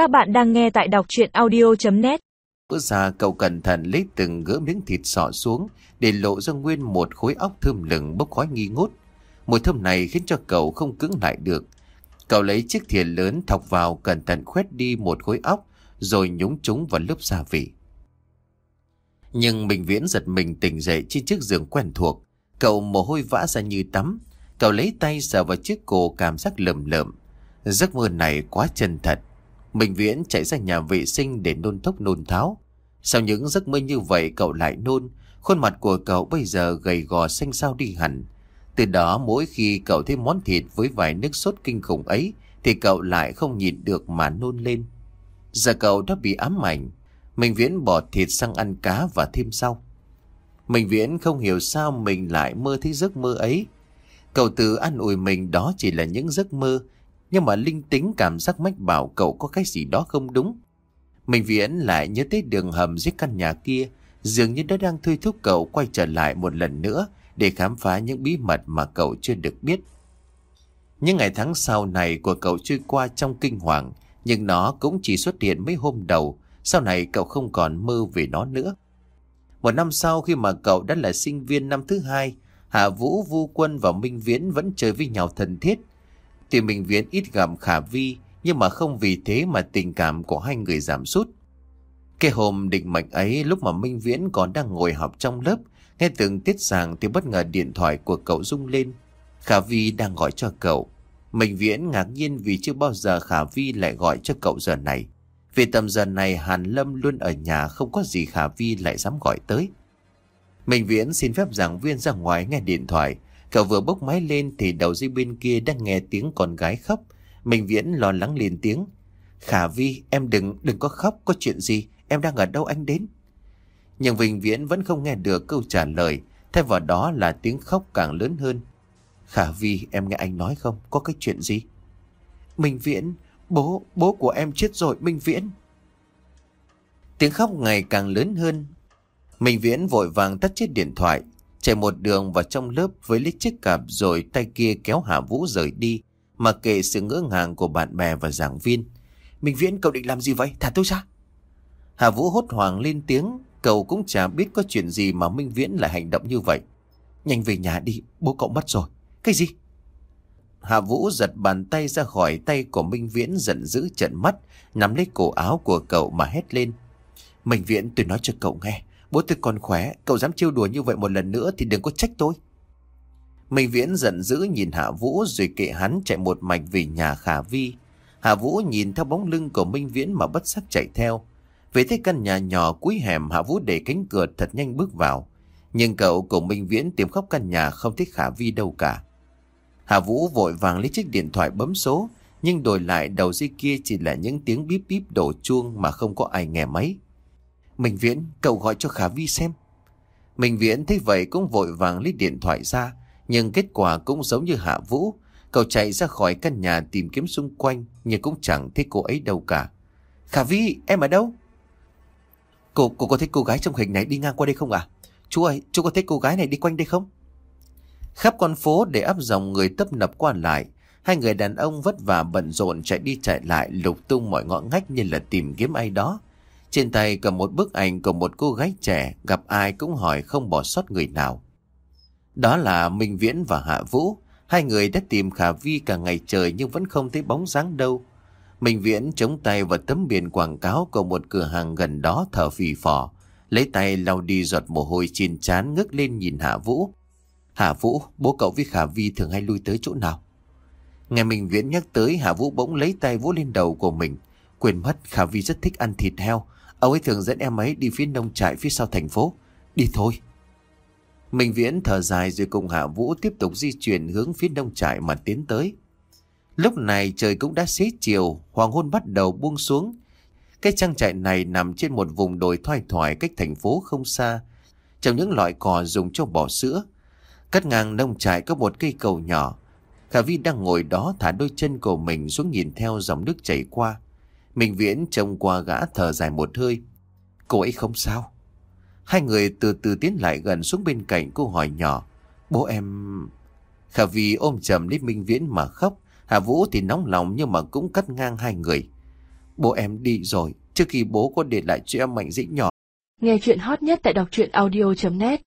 Các bạn đang nghe tại đọc chuyện audio.net Bữa ra cậu cẩn thận lấy từng gỡ miếng thịt sọ xuống để lộ ra nguyên một khối óc thơm lừng bốc khói nghi ngút. Mùi thơm này khiến cho cậu không cứng lại được. Cậu lấy chiếc thìa lớn thọc vào cẩn thận khuét đi một khối óc, rồi nhúng chúng vào lớp gia vị. Nhưng bình Viễn giật mình tỉnh dậy trên chiếc giường quen thuộc. Cậu mồ hôi vã ra như tắm. Cậu lấy tay sờ vào chiếc cổ cảm giác lầm lợm. Giấc mơ này quá chân thật. Minh Viễn chạy ra nhà vệ sinh để nôn thốc nôn tháo. Sau những giấc mơ như vậy cậu lại nôn. Khuôn mặt của cậu bây giờ gầy gò xanh xao đi hẳn. Từ đó mỗi khi cậu thấy món thịt với vài nước sốt kinh khủng ấy thì cậu lại không nhịn được mà nôn lên. Giờ cậu đã bị ám ảnh. Minh Viễn bỏ thịt sang ăn cá và thêm sau. Minh Viễn không hiểu sao mình lại mơ thấy giấc mơ ấy. Cậu tự an ủi mình đó chỉ là những giấc mơ, nhưng mà linh tính cảm giác mách bảo cậu có cái gì đó không đúng. Minh Viễn lại nhớ tới đường hầm dưới căn nhà kia, dường như đã đang thôi thúc cậu quay trở lại một lần nữa để khám phá những bí mật mà cậu chưa được biết. Những ngày tháng sau này của cậu trôi qua trong kinh hoàng, nhưng nó cũng chỉ xuất hiện mấy hôm đầu, sau này cậu không còn mơ về nó nữa. Một năm sau khi mà cậu đã là sinh viên năm thứ hai, Hạ Vũ, Vu Quân và Minh Viễn vẫn chơi với nhau thân thiết. Thì Minh Viễn ít gặp Khả Vi, nhưng mà không vì thế mà tình cảm của hai người giảm sút. Cái hôm định mệnh ấy lúc mà Minh Viễn còn đang ngồi học trong lớp, nghe từng tiết giảng thì bất ngờ điện thoại của cậu rung lên. Khả Vi đang gọi cho cậu. Minh Viễn ngạc nhiên vì chưa bao giờ Khả Vi lại gọi cho cậu giờ này. Vì tầm giờ này Hàn Lâm luôn ở nhà không có gì Khả Vi lại dám gọi tới. Minh Viễn xin phép giảng viên ra ngoài nghe điện thoại. Cậu vừa bốc máy lên thì đầu dây bên kia đang nghe tiếng con gái khóc. Minh Viễn lo lắng liền tiếng. Khả Vi, em đừng, đừng có khóc, có chuyện gì, em đang ở đâu anh đến? Nhưng Vinh Viễn vẫn không nghe được câu trả lời, thay vào đó là tiếng khóc càng lớn hơn. Khả Vi, em nghe anh nói không, có cái chuyện gì? Minh Viễn, bố, bố của em chết rồi, Minh Viễn. Tiếng khóc ngày càng lớn hơn, Minh Viễn vội vàng tắt chiếc điện thoại, chạy một đường vào trong lớp với lấy chiếc cặp rồi tay kia kéo Hạ Vũ rời đi, mà kệ sự ngỡ ngàng của bạn bè và giảng viên. Minh Viễn cậu định làm gì vậy? Thả tôi ra. Hạ Vũ hốt hoảng lên tiếng, cậu cũng chả biết có chuyện gì mà Minh Viễn lại hành động như vậy. Nhanh về nhà đi, bố cậu mất rồi. Cái gì? Hạ Vũ giật bàn tay ra khỏi tay của Minh Viễn giận dữ trận mắt, nắm lấy cổ áo của cậu mà hét lên. Minh Viễn tôi nói cho cậu nghe, Bố tôi còn khỏe, cậu dám trêu đùa như vậy một lần nữa thì đừng có trách tôi. Minh Viễn giận dữ nhìn Hạ Vũ rồi kệ hắn chạy một mạch về nhà Khả Vi. Hạ Vũ nhìn theo bóng lưng của Minh Viễn mà bất sắc chạy theo. Về tới căn nhà nhỏ cuối hẻm Hạ Vũ để cánh cửa thật nhanh bước vào. Nhưng cậu cùng Minh Viễn tìm khắp căn nhà không thấy Khả Vi đâu cả. Hạ Vũ vội vàng lấy chiếc điện thoại bấm số, nhưng đổi lại đầu dây kia chỉ là những tiếng bíp bíp đổ chuông mà không có ai nghe máy. Minh Viễn, cậu gọi cho Khả Vi xem. Minh Viễn thấy vậy cũng vội vàng lấy điện thoại ra, nhưng kết quả cũng giống như Hạ Vũ. Cậu chạy ra khỏi căn nhà tìm kiếm xung quanh, nhưng cũng chẳng thấy cô ấy đâu cả. Khả Vi, em ở đâu? Cô, cô có thấy cô gái trong hình này đi ngang qua đây không à? Chú ơi, chú có thấy cô gái này đi quanh đây không? Khắp con phố để áp dòng người tấp nập qua lại, hai người đàn ông vất vả bận rộn chạy đi chạy lại lục tung mọi ngõ ngách như là tìm kiếm ai đó. Trên tay cầm một bức ảnh của một cô gái trẻ, gặp ai cũng hỏi không bỏ sót người nào. Đó là Minh Viễn và Hạ Vũ. Hai người đã tìm Khả Vi cả ngày trời nhưng vẫn không thấy bóng dáng đâu. Minh Viễn chống tay vào tấm biển quảng cáo của một cửa hàng gần đó thở phì phò. Lấy tay lau đi giọt mồ hôi trên trán ngước lên nhìn Hạ Vũ. Hạ Vũ, bố cậu với Khả Vi thường hay lui tới chỗ nào? Nghe Minh Viễn nhắc tới Hạ Vũ bỗng lấy tay vỗ lên đầu của mình. Quên mất Khả Vi rất thích ăn thịt heo. Ông ấy thường dẫn em ấy đi phía nông trại phía sau thành phố. Đi thôi. Minh Viễn thở dài rồi cùng Hạ Vũ tiếp tục di chuyển hướng phía nông trại mà tiến tới. Lúc này trời cũng đã xế chiều, hoàng hôn bắt đầu buông xuống. Cái trang trại này nằm trên một vùng đồi thoai thoải cách thành phố không xa, trong những loại cò dùng cho bò sữa. Cắt ngang nông trại có một cây cầu nhỏ. Khả Vi đang ngồi đó thả đôi chân của mình xuống nhìn theo dòng nước chảy qua. Minh Viễn trông qua gã thở dài một hơi. Cô ấy không sao. Hai người từ từ tiến lại gần xuống bên cạnh cô hỏi nhỏ. Bố em... Khả Vi ôm chầm lấy Minh Viễn mà khóc. Hà Vũ thì nóng lòng nhưng mà cũng cắt ngang hai người. Bố em đi rồi, trước khi bố có để lại cho em mảnh dĩ nhỏ. Nghe chuyện hot nhất tại đọc truyện audio.net